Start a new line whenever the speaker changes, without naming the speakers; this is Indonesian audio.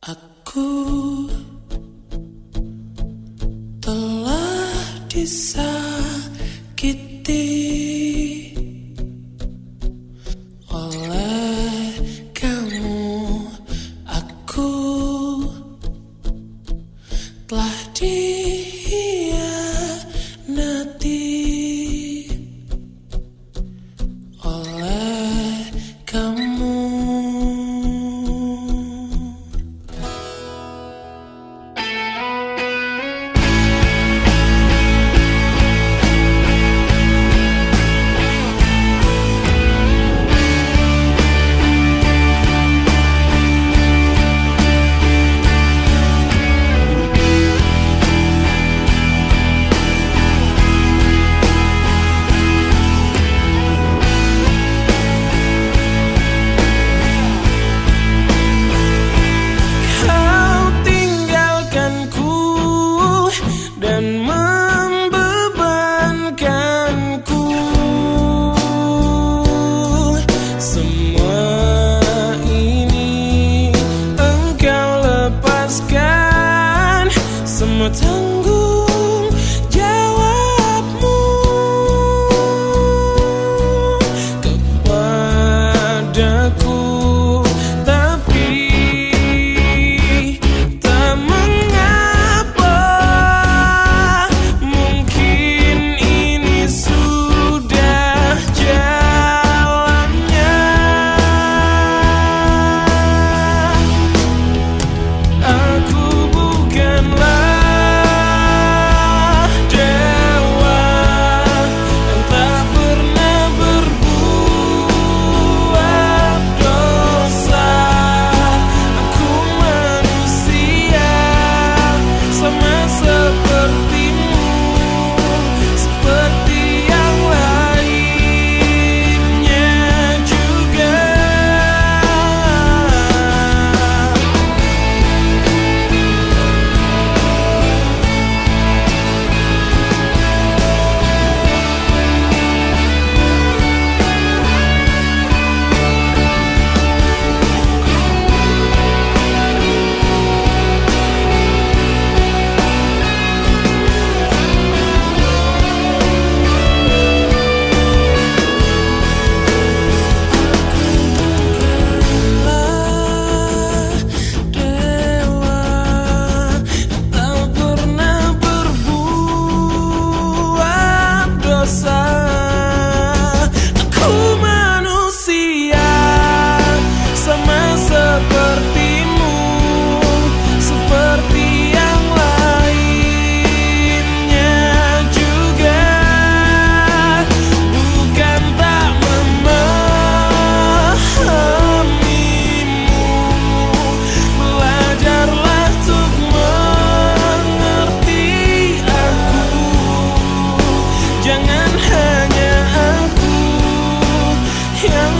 Aku telah disakiti 我曾 hanya aku yang